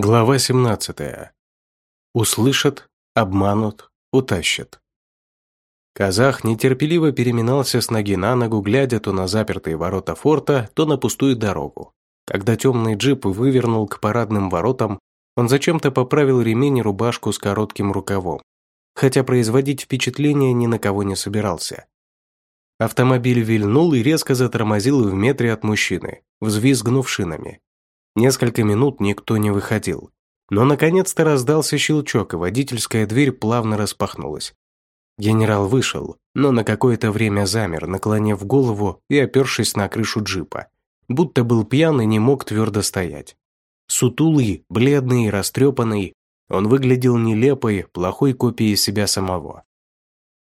Глава 17. Услышат, обманут, утащат. Казах нетерпеливо переминался с ноги на ногу, глядя то на запертые ворота форта, то на пустую дорогу. Когда темный джип вывернул к парадным воротам, он зачем-то поправил ремень и рубашку с коротким рукавом, хотя производить впечатление ни на кого не собирался. Автомобиль вильнул и резко затормозил в метре от мужчины, взвизгнув шинами. Несколько минут никто не выходил. Но наконец-то раздался щелчок, и водительская дверь плавно распахнулась. Генерал вышел, но на какое-то время замер, наклонив голову и опершись на крышу джипа. Будто был пьян и не мог твердо стоять. Сутулый, бледный и растрепанный, он выглядел нелепой, плохой копией себя самого.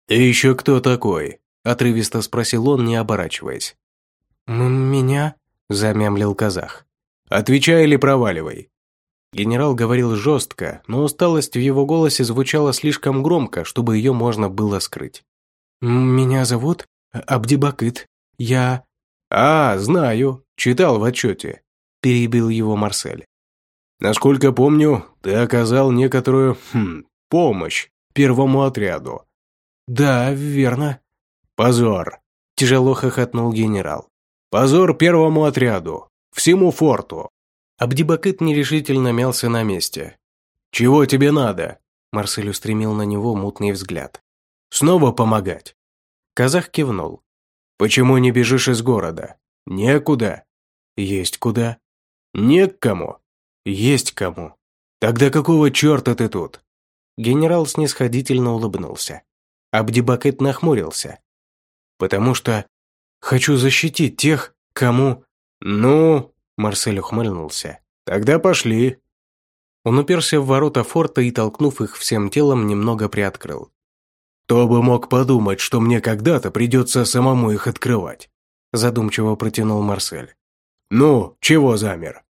«Ты еще кто такой?» – отрывисто спросил он, не оборачиваясь. «Меня?» – замямлил казах. Отвечай или проваливай». Генерал говорил жестко, но усталость в его голосе звучала слишком громко, чтобы ее можно было скрыть. «Меня зовут Абдибакыт. Я...» «А, знаю. Читал в отчете», – перебил его Марсель. «Насколько помню, ты оказал некоторую хм, помощь первому отряду». «Да, верно». «Позор», – тяжело хохотнул генерал. «Позор первому отряду. Всему форту!» Абдибакыт нерешительно мялся на месте. «Чего тебе надо?» Марсель устремил на него мутный взгляд. «Снова помогать?» Казах кивнул. «Почему не бежишь из города?» «Некуда». «Есть куда?» «Не к кому». «Есть кому». «Тогда какого черта ты тут?» Генерал снисходительно улыбнулся. Абдибакыт нахмурился. «Потому что хочу защитить тех, кому...» «Ну...» – Марсель ухмыльнулся. «Тогда пошли». Он уперся в ворота форта и, толкнув их всем телом, немного приоткрыл. «Кто бы мог подумать, что мне когда-то придется самому их открывать?» Задумчиво протянул Марсель. «Ну, чего замер?»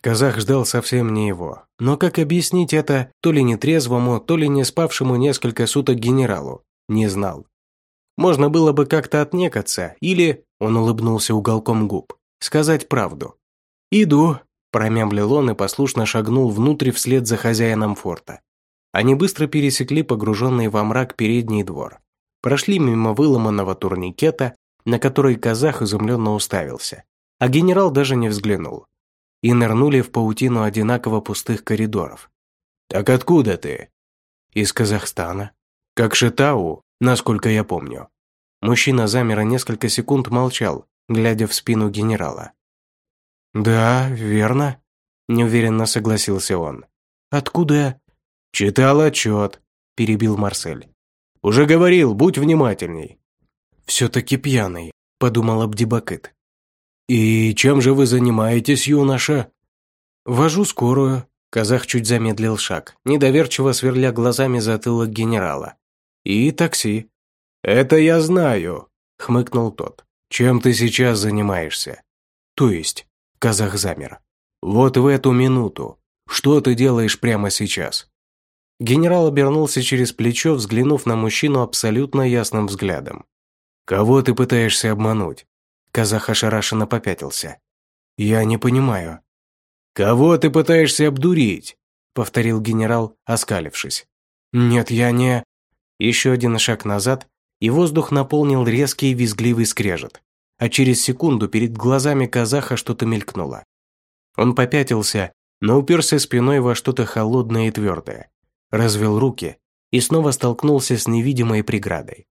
Казах ждал совсем не его. Но как объяснить это то ли нетрезвому, то ли не спавшему несколько суток генералу? Не знал. Можно было бы как-то отнекаться, или, он улыбнулся уголком губ, сказать правду. «Иду», – промямлил он и послушно шагнул внутрь вслед за хозяином форта. Они быстро пересекли погруженный во мрак передний двор. Прошли мимо выломанного турникета, на который казах изумленно уставился, а генерал даже не взглянул. И нырнули в паутину одинаково пустых коридоров. «Так откуда ты?» «Из Казахстана. Как Шитау, насколько я помню». Мужчина замер и несколько секунд молчал, глядя в спину генерала. «Да, верно», – неуверенно согласился он. «Откуда?» «Читал отчет», – перебил Марсель. «Уже говорил, будь внимательней». «Все-таки пьяный», – подумал Абдибакыт. «И чем же вы занимаетесь, юноша?» «Вожу скорую», – казах чуть замедлил шаг, недоверчиво сверля глазами затылок генерала. «И такси». «Это я знаю», – хмыкнул тот. «Чем ты сейчас занимаешься?» «То есть?» – казах замер. «Вот в эту минуту. Что ты делаешь прямо сейчас?» Генерал обернулся через плечо, взглянув на мужчину абсолютно ясным взглядом. «Кого ты пытаешься обмануть?» Казах ошарашенно попятился. «Я не понимаю». «Кого ты пытаешься обдурить?» повторил генерал, оскалившись. «Нет, я не...» Еще один шаг назад, и воздух наполнил резкий визгливый скрежет, а через секунду перед глазами казаха что-то мелькнуло. Он попятился, но уперся спиной во что-то холодное и твердое, развел руки и снова столкнулся с невидимой преградой.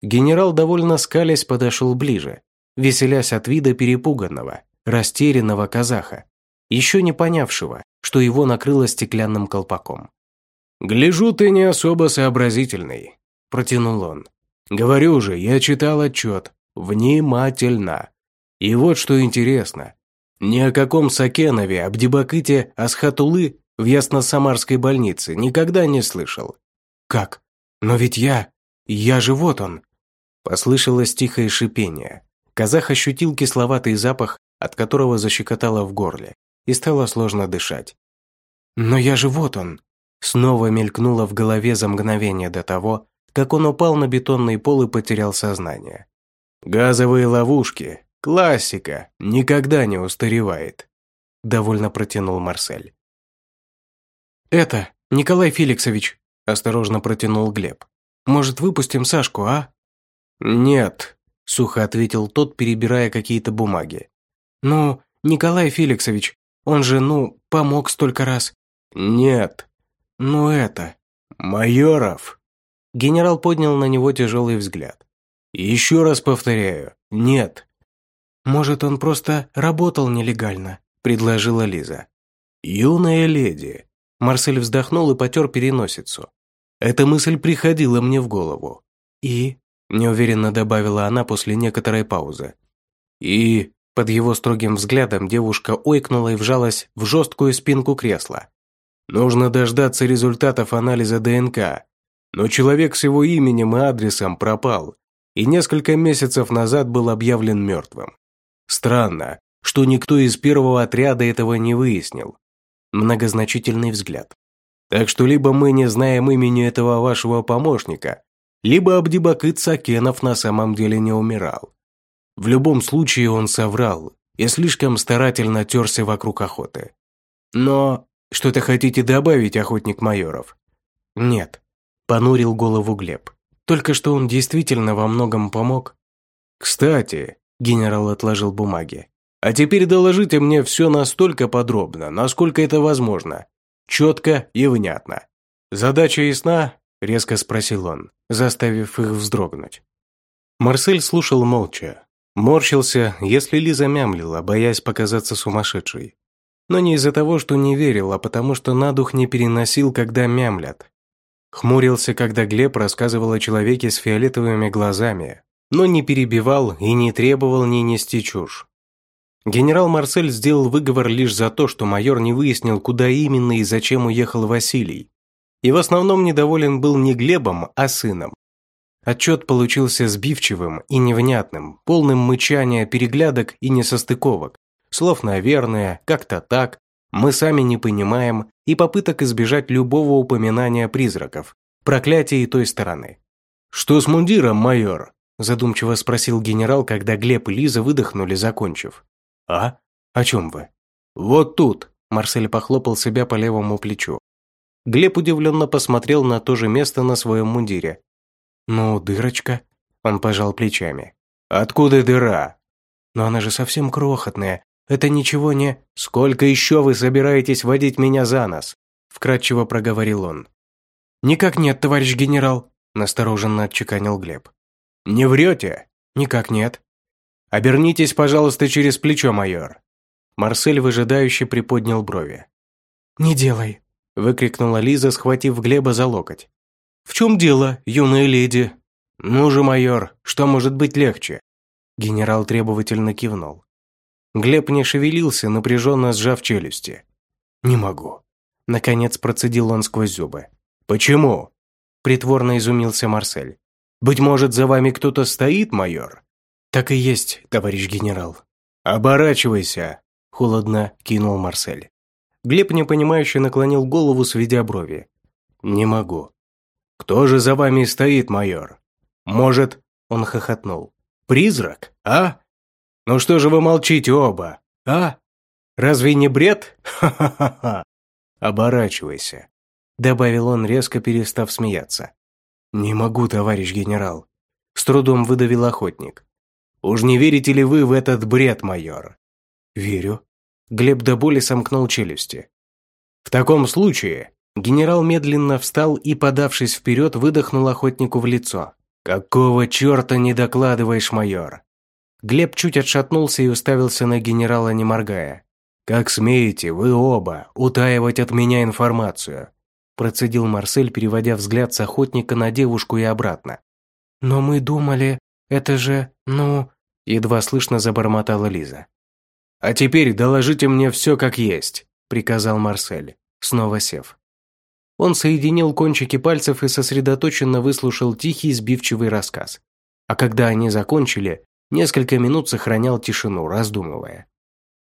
Генерал, довольно скалясь, подошел ближе, веселясь от вида перепуганного, растерянного казаха, еще не понявшего, что его накрыло стеклянным колпаком. «Гляжу, ты не особо сообразительный», – протянул он. Говорю же, я читал отчет. Внимательно. И вот что интересно. Ни о каком Сакенове, Абдибакыте, Асхатулы в Ясно-Самарской больнице никогда не слышал. «Как? Но ведь я... Я же вот он!» Послышалось тихое шипение. Казах ощутил кисловатый запах, от которого защекотало в горле, и стало сложно дышать. «Но я же вот он!» Снова мелькнуло в голове за мгновение до того, как он упал на бетонный пол и потерял сознание. «Газовые ловушки. Классика. Никогда не устаревает», – довольно протянул Марсель. «Это, Николай Феликсович», – осторожно протянул Глеб. «Может, выпустим Сашку, а?» «Нет», – сухо ответил тот, перебирая какие-то бумаги. «Ну, Николай Феликсович, он же, ну, помог столько раз». «Нет». «Ну это...» «Майоров». Генерал поднял на него тяжелый взгляд. «Еще раз повторяю, нет». «Может, он просто работал нелегально», – предложила Лиза. «Юная леди». Марсель вздохнул и потер переносицу. Эта мысль приходила мне в голову. «И?» – неуверенно добавила она после некоторой паузы. «И?» – под его строгим взглядом девушка ойкнула и вжалась в жесткую спинку кресла. «Нужно дождаться результатов анализа ДНК. Но человек с его именем и адресом пропал, и несколько месяцев назад был объявлен мертвым. Странно, что никто из первого отряда этого не выяснил. Многозначительный взгляд. Так что либо мы не знаем имени этого вашего помощника, либо Абдибакыт Сакенов на самом деле не умирал. В любом случае он соврал и слишком старательно терся вокруг охоты. Но что-то хотите добавить, охотник Майоров? Нет, понурил голову Глеб. Только что он действительно во многом помог. Кстати, Генерал отложил бумаги. «А теперь доложите мне все настолько подробно, насколько это возможно. Четко и внятно. Задача ясна?» – резко спросил он, заставив их вздрогнуть. Марсель слушал молча. Морщился, если Лиза мямлила, боясь показаться сумасшедшей. Но не из-за того, что не верил, а потому что на дух не переносил, когда мямлят. Хмурился, когда Глеб рассказывал о человеке с фиолетовыми глазами, но не перебивал и не требовал не нести чушь. Генерал Марсель сделал выговор лишь за то, что майор не выяснил, куда именно и зачем уехал Василий. И в основном недоволен был не Глебом, а сыном. Отчет получился сбивчивым и невнятным, полным мычания, переглядок и несостыковок, слов «наверное», «как-то так», «мы сами не понимаем» и попыток избежать любого упоминания призраков, проклятий той стороны. «Что с мундиром, майор?» Задумчиво спросил генерал, когда Глеб и Лиза выдохнули, закончив. «А? О чем вы?» «Вот тут!» Марсель похлопал себя по левому плечу. Глеб удивленно посмотрел на то же место на своем мундире. «Ну, дырочка?» Он пожал плечами. «Откуда дыра?» «Но она же совсем крохотная. Это ничего не...» «Сколько еще вы собираетесь водить меня за нос?» Вкратчиво проговорил он. «Никак нет, товарищ генерал», настороженно отчеканил Глеб. «Не врете?» «Никак нет». «Обернитесь, пожалуйста, через плечо, майор». Марсель выжидающе приподнял брови. «Не делай», – выкрикнула Лиза, схватив Глеба за локоть. «В чем дело, юная леди?» «Ну же, майор, что может быть легче?» Генерал требовательно кивнул. Глеб не шевелился, напряженно сжав челюсти. «Не могу». Наконец процедил он сквозь зубы. «Почему?» Притворно изумился Марсель. Быть может, за вами кто-то стоит, майор?» «Так и есть, товарищ генерал». «Оборачивайся», – холодно кинул Марсель. Глеб непонимающе наклонил голову, сведя брови. «Не могу». «Кто же за вами стоит, майор?» «Может...» – он хохотнул. «Призрак, а? Ну что же вы молчите оба, а? Разве не бред? Ха-ха-ха!» «Оборачивайся», – добавил он, резко перестав смеяться. «Не могу, товарищ генерал», – с трудом выдавил охотник. «Уж не верите ли вы в этот бред, майор?» «Верю». Глеб до боли сомкнул челюсти. «В таком случае...» Генерал медленно встал и, подавшись вперед, выдохнул охотнику в лицо. «Какого черта не докладываешь, майор?» Глеб чуть отшатнулся и уставился на генерала, не моргая. «Как смеете, вы оба, утаивать от меня информацию? процедил Марсель, переводя взгляд с охотника на девушку и обратно. «Но мы думали, это же, ну...» Едва слышно забормотала Лиза. «А теперь доложите мне все как есть», приказал Марсель, снова сев. Он соединил кончики пальцев и сосредоточенно выслушал тихий сбивчивый рассказ. А когда они закончили, несколько минут сохранял тишину, раздумывая.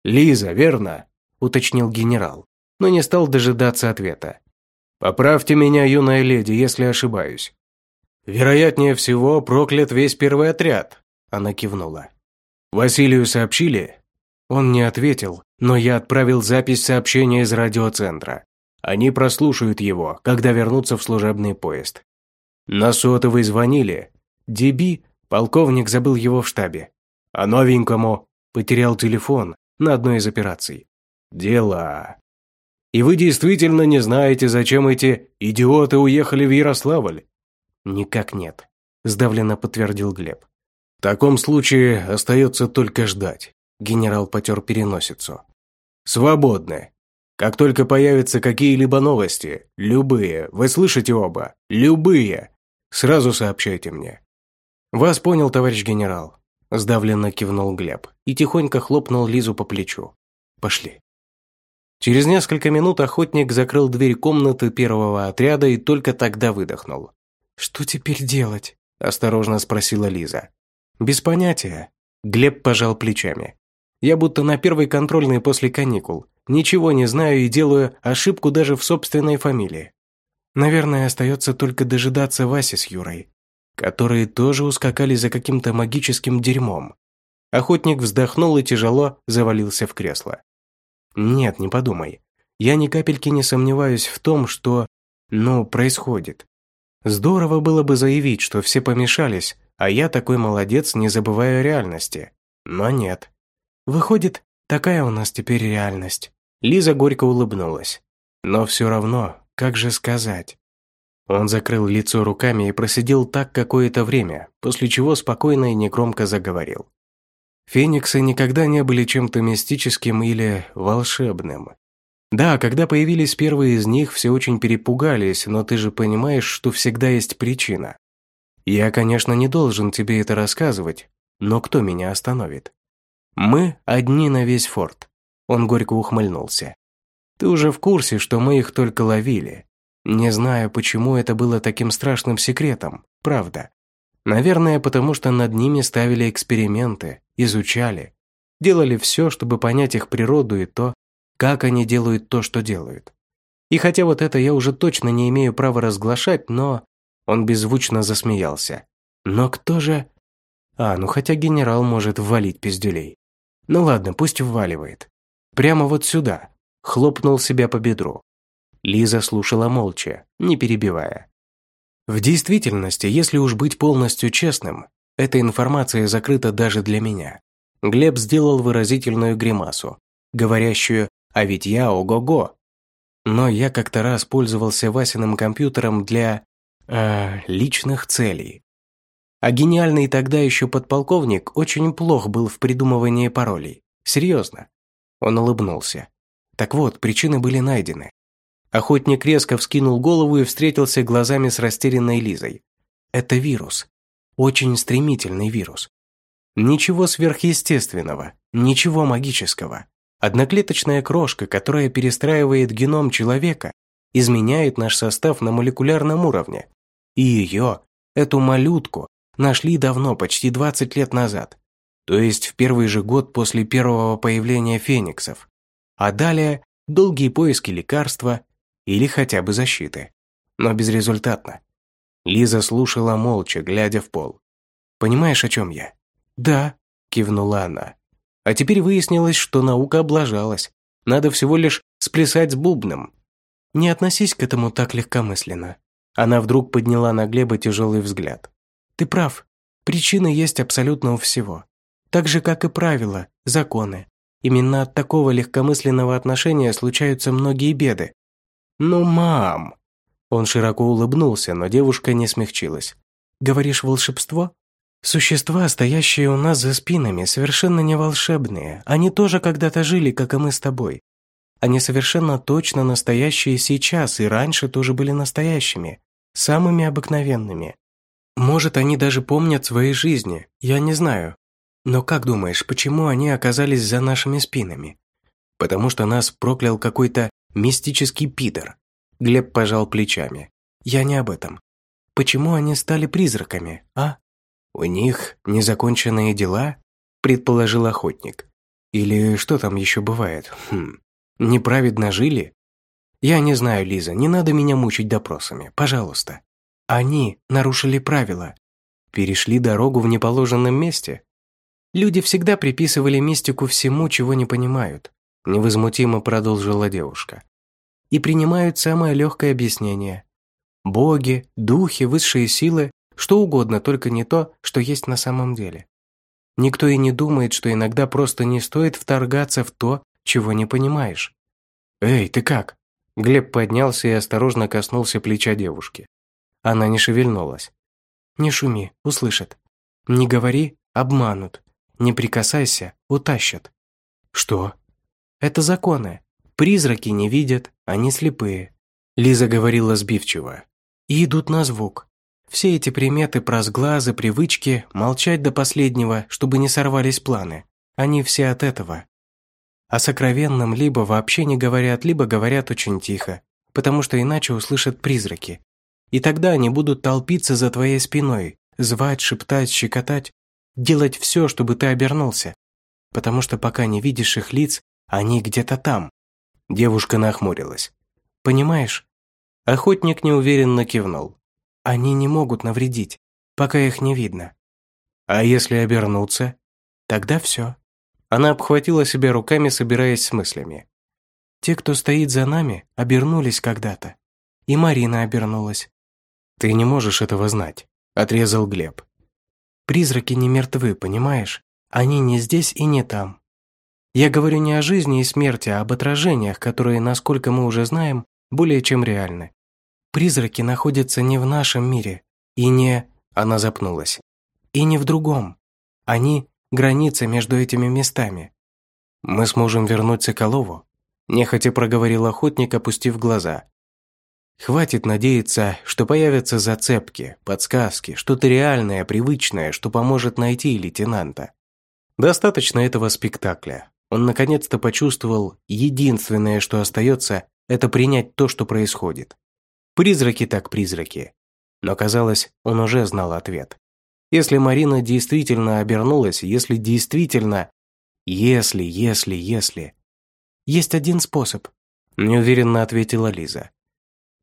«Лиза, верно?» – уточнил генерал, но не стал дожидаться ответа. Поправьте меня, юная леди, если ошибаюсь. Вероятнее всего, проклят весь первый отряд, она кивнула. Василию сообщили? Он не ответил, но я отправил запись сообщения из радиоцентра. Они прослушают его, когда вернутся в служебный поезд. На сотовый звонили. Деби, полковник забыл его в штабе. А новенькому потерял телефон на одной из операций. Дела. И вы действительно не знаете, зачем эти идиоты уехали в Ярославль? Никак нет, сдавленно подтвердил Глеб. В таком случае остается только ждать. Генерал потер переносицу. Свободны. Как только появятся какие-либо новости, любые, вы слышите оба, любые, сразу сообщайте мне. Вас понял, товарищ генерал. Сдавленно кивнул Глеб и тихонько хлопнул Лизу по плечу. Пошли. Через несколько минут охотник закрыл дверь комнаты первого отряда и только тогда выдохнул. «Что теперь делать?» – осторожно спросила Лиза. «Без понятия». Глеб пожал плечами. «Я будто на первой контрольной после каникул. Ничего не знаю и делаю ошибку даже в собственной фамилии. Наверное, остается только дожидаться Васи с Юрой, которые тоже ускакали за каким-то магическим дерьмом. Охотник вздохнул и тяжело завалился в кресло. Нет, не подумай. Я ни капельки не сомневаюсь в том, что, ну, происходит. Здорово было бы заявить, что все помешались, а я такой молодец, не забываю о реальности. Но нет. Выходит, такая у нас теперь реальность. Лиза горько улыбнулась. Но все равно, как же сказать? Он закрыл лицо руками и просидел так какое-то время, после чего спокойно и негромко заговорил. Фениксы никогда не были чем-то мистическим или волшебным. Да, когда появились первые из них, все очень перепугались, но ты же понимаешь, что всегда есть причина. Я, конечно, не должен тебе это рассказывать, но кто меня остановит? Мы одни на весь форт. Он горько ухмыльнулся. Ты уже в курсе, что мы их только ловили. Не знаю, почему это было таким страшным секретом, правда. Наверное, потому что над ними ставили эксперименты, изучали, делали все, чтобы понять их природу и то, как они делают то, что делают. И хотя вот это я уже точно не имею права разглашать, но... Он беззвучно засмеялся. Но кто же... А, ну хотя генерал может ввалить пиздюлей. Ну ладно, пусть вваливает. Прямо вот сюда. Хлопнул себя по бедру. Лиза слушала молча, не перебивая. В действительности, если уж быть полностью честным, эта информация закрыта даже для меня. Глеб сделал выразительную гримасу, говорящую «А ведь я ого-го!». Но я как-то раз пользовался Васиным компьютером для... Э, личных целей. А гениальный тогда еще подполковник очень плох был в придумывании паролей. Серьезно. Он улыбнулся. Так вот, причины были найдены. Охотник резко вскинул голову и встретился глазами с растерянной Лизой. Это вирус. Очень стремительный вирус. Ничего сверхъестественного, ничего магического. Одноклеточная крошка, которая перестраивает геном человека, изменяет наш состав на молекулярном уровне. И ее, эту малютку, нашли давно, почти 20 лет назад. То есть в первый же год после первого появления фениксов. А далее долгие поиски лекарства или хотя бы защиты. Но безрезультатно. Лиза слушала молча, глядя в пол. «Понимаешь, о чем я?» «Да», – кивнула она. А теперь выяснилось, что наука облажалась. Надо всего лишь сплясать с бубном. Не относись к этому так легкомысленно. Она вдруг подняла на Глеба тяжелый взгляд. Ты прав. Причины есть абсолютно у всего. Так же, как и правила, законы. Именно от такого легкомысленного отношения случаются многие беды. «Ну, мам!» Он широко улыбнулся, но девушка не смягчилась. «Говоришь, волшебство?» «Существа, стоящие у нас за спинами, совершенно не волшебные. Они тоже когда-то жили, как и мы с тобой. Они совершенно точно настоящие сейчас и раньше тоже были настоящими, самыми обыкновенными. Может, они даже помнят свои жизни, я не знаю. Но как думаешь, почему они оказались за нашими спинами? Потому что нас проклял какой-то мистический пидор. Глеб пожал плечами. Я не об этом. Почему они стали призраками, а? У них незаконченные дела? Предположил охотник. Или что там еще бывает? Хм, неправедно жили? Я не знаю, Лиза, не надо меня мучить допросами, пожалуйста. Они нарушили правила. Перешли дорогу в неположенном месте. Люди всегда приписывали мистику всему, чего не понимают. Невозмутимо продолжила девушка. и принимают самое легкое объяснение. Боги, духи, высшие силы, что угодно, только не то, что есть на самом деле. Никто и не думает, что иногда просто не стоит вторгаться в то, чего не понимаешь. «Эй, ты как?» Глеб поднялся и осторожно коснулся плеча девушки. Она не шевельнулась. «Не шуми, услышат. Не говори, обманут. Не прикасайся, утащат». «Что?» «Это законы. Призраки не видят, они слепые». Лиза говорила сбивчиво. «И идут на звук. Все эти приметы про сглазы, привычки, молчать до последнего, чтобы не сорвались планы. Они все от этого. О сокровенном либо вообще не говорят, либо говорят очень тихо, потому что иначе услышат призраки. И тогда они будут толпиться за твоей спиной, звать, шептать, щекотать, делать все, чтобы ты обернулся. Потому что пока не видишь их лиц, они где-то там. Девушка нахмурилась. Понимаешь? Охотник неуверенно кивнул. Они не могут навредить, пока их не видно. А если обернуться? Тогда все. Она обхватила себя руками, собираясь с мыслями. Те, кто стоит за нами, обернулись когда-то. И Марина обернулась. «Ты не можешь этого знать», — отрезал Глеб. «Призраки не мертвы, понимаешь? Они не здесь и не там. Я говорю не о жизни и смерти, а об отражениях, которые, насколько мы уже знаем, более чем реальны. Призраки находятся не в нашем мире, и не...» Она запнулась. «И не в другом. Они — граница между этими местами. Мы сможем вернуть Соколову?» Нехотя проговорил охотник, опустив глаза. Хватит надеяться, что появятся зацепки, подсказки, что-то реальное, привычное, что поможет найти лейтенанта. Достаточно этого спектакля. Он наконец-то почувствовал, единственное, что остается, это принять то, что происходит. Призраки так призраки. Но казалось, он уже знал ответ. Если Марина действительно обернулась, если действительно... Если, если, если... Есть один способ, неуверенно ответила Лиза.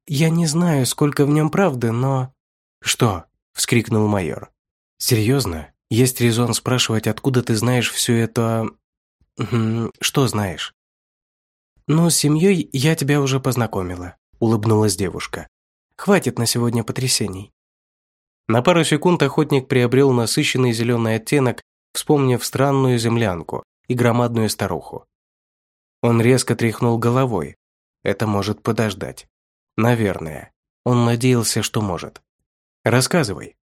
Я не знаю, сколько в нем правды, но... Что? вскрикнул майор. Серьезно? Есть резон спрашивать, откуда ты знаешь все это... Что знаешь? Ну, с семьей я тебя уже познакомила улыбнулась девушка. «Хватит на сегодня потрясений». На пару секунд охотник приобрел насыщенный зеленый оттенок, вспомнив странную землянку и громадную старуху. Он резко тряхнул головой. Это может подождать. Наверное. Он надеялся, что может. Рассказывай.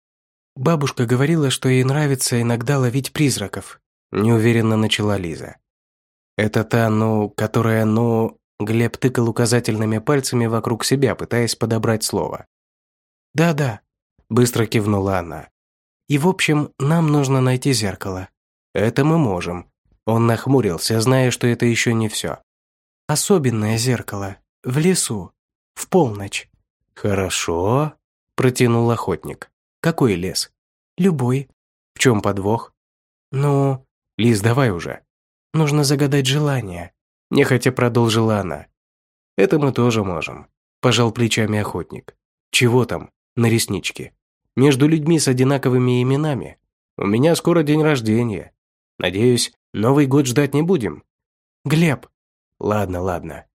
Бабушка говорила, что ей нравится иногда ловить призраков. Неуверенно начала Лиза. Это та, ну, которая, ну... Глеб тыкал указательными пальцами вокруг себя, пытаясь подобрать слово. «Да-да», – быстро кивнула она. «И в общем, нам нужно найти зеркало». «Это мы можем». Он нахмурился, зная, что это еще не все. «Особенное зеркало. В лесу. В полночь». «Хорошо», – протянул охотник. «Какой лес?» «Любой». «В чем подвох?» «Ну...» «Лиз, давай уже». «Нужно загадать желание», Нехотя продолжила она. «Это мы тоже можем», – пожал плечами охотник. «Чего там? На ресничке. Между людьми с одинаковыми именами. У меня скоро день рождения. Надеюсь, Новый год ждать не будем?» «Глеб!» «Ладно, ладно».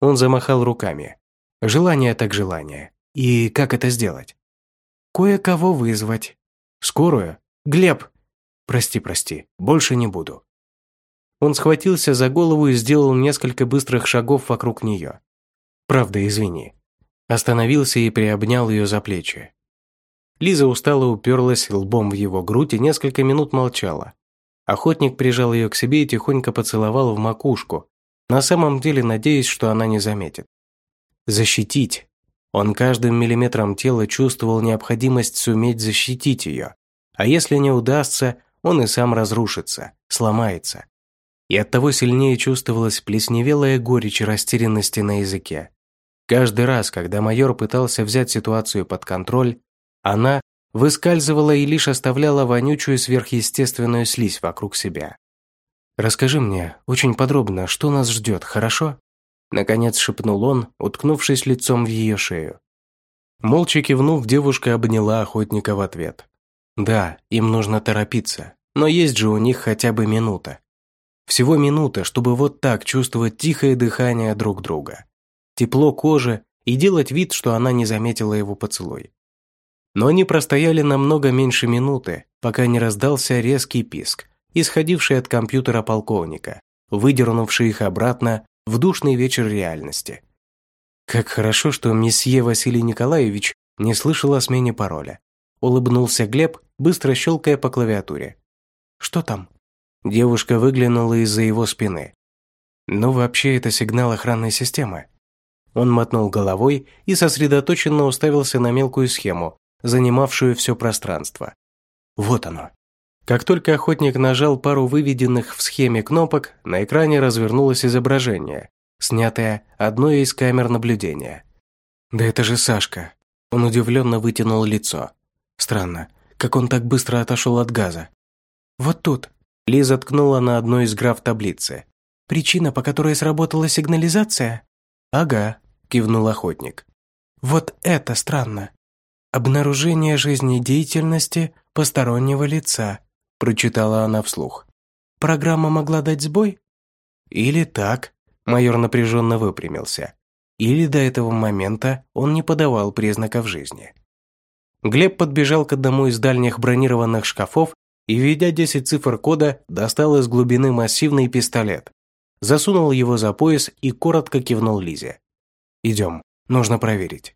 Он замахал руками. «Желание так желание. И как это сделать?» «Кое-кого вызвать». «Скорую? Глеб!» «Прости, прости, больше не буду. Он схватился за голову и сделал несколько быстрых шагов вокруг нее. «Правда, извини». Остановился и приобнял ее за плечи. Лиза устало уперлась лбом в его грудь и несколько минут молчала. Охотник прижал ее к себе и тихонько поцеловал в макушку, на самом деле надеясь, что она не заметит. Защитить. Он каждым миллиметром тела чувствовал необходимость суметь защитить ее. А если не удастся, он и сам разрушится, сломается и оттого сильнее чувствовалась плесневелая горечь растерянности на языке. Каждый раз, когда майор пытался взять ситуацию под контроль, она выскальзывала и лишь оставляла вонючую сверхъестественную слизь вокруг себя. «Расскажи мне очень подробно, что нас ждет, хорошо?» Наконец шепнул он, уткнувшись лицом в ее шею. Молча кивнув, девушка обняла охотника в ответ. «Да, им нужно торопиться, но есть же у них хотя бы минута. Всего минута, чтобы вот так чувствовать тихое дыхание друг друга. тепло кожи и делать вид, что она не заметила его поцелуй. Но они простояли намного меньше минуты, пока не раздался резкий писк, исходивший от компьютера полковника, выдернувший их обратно в душный вечер реальности. Как хорошо, что месье Василий Николаевич не слышал о смене пароля. Улыбнулся Глеб, быстро щелкая по клавиатуре. «Что там?» Девушка выглянула из-за его спины. «Ну, вообще, это сигнал охранной системы». Он мотнул головой и сосредоточенно уставился на мелкую схему, занимавшую все пространство. Вот оно. Как только охотник нажал пару выведенных в схеме кнопок, на экране развернулось изображение, снятое одной из камер наблюдения. «Да это же Сашка!» Он удивленно вытянул лицо. Странно, как он так быстро отошел от газа. «Вот тут!» Лиза ткнула на одной из граф таблицы. «Причина, по которой сработала сигнализация?» «Ага», – кивнул охотник. «Вот это странно. Обнаружение жизнедеятельности постороннего лица», – прочитала она вслух. «Программа могла дать сбой?» «Или так», – майор напряженно выпрямился. «Или до этого момента он не подавал признаков жизни». Глеб подбежал к одному из дальних бронированных шкафов и, введя 10 цифр кода, достал из глубины массивный пистолет. Засунул его за пояс и коротко кивнул Лизе. «Идем, нужно проверить».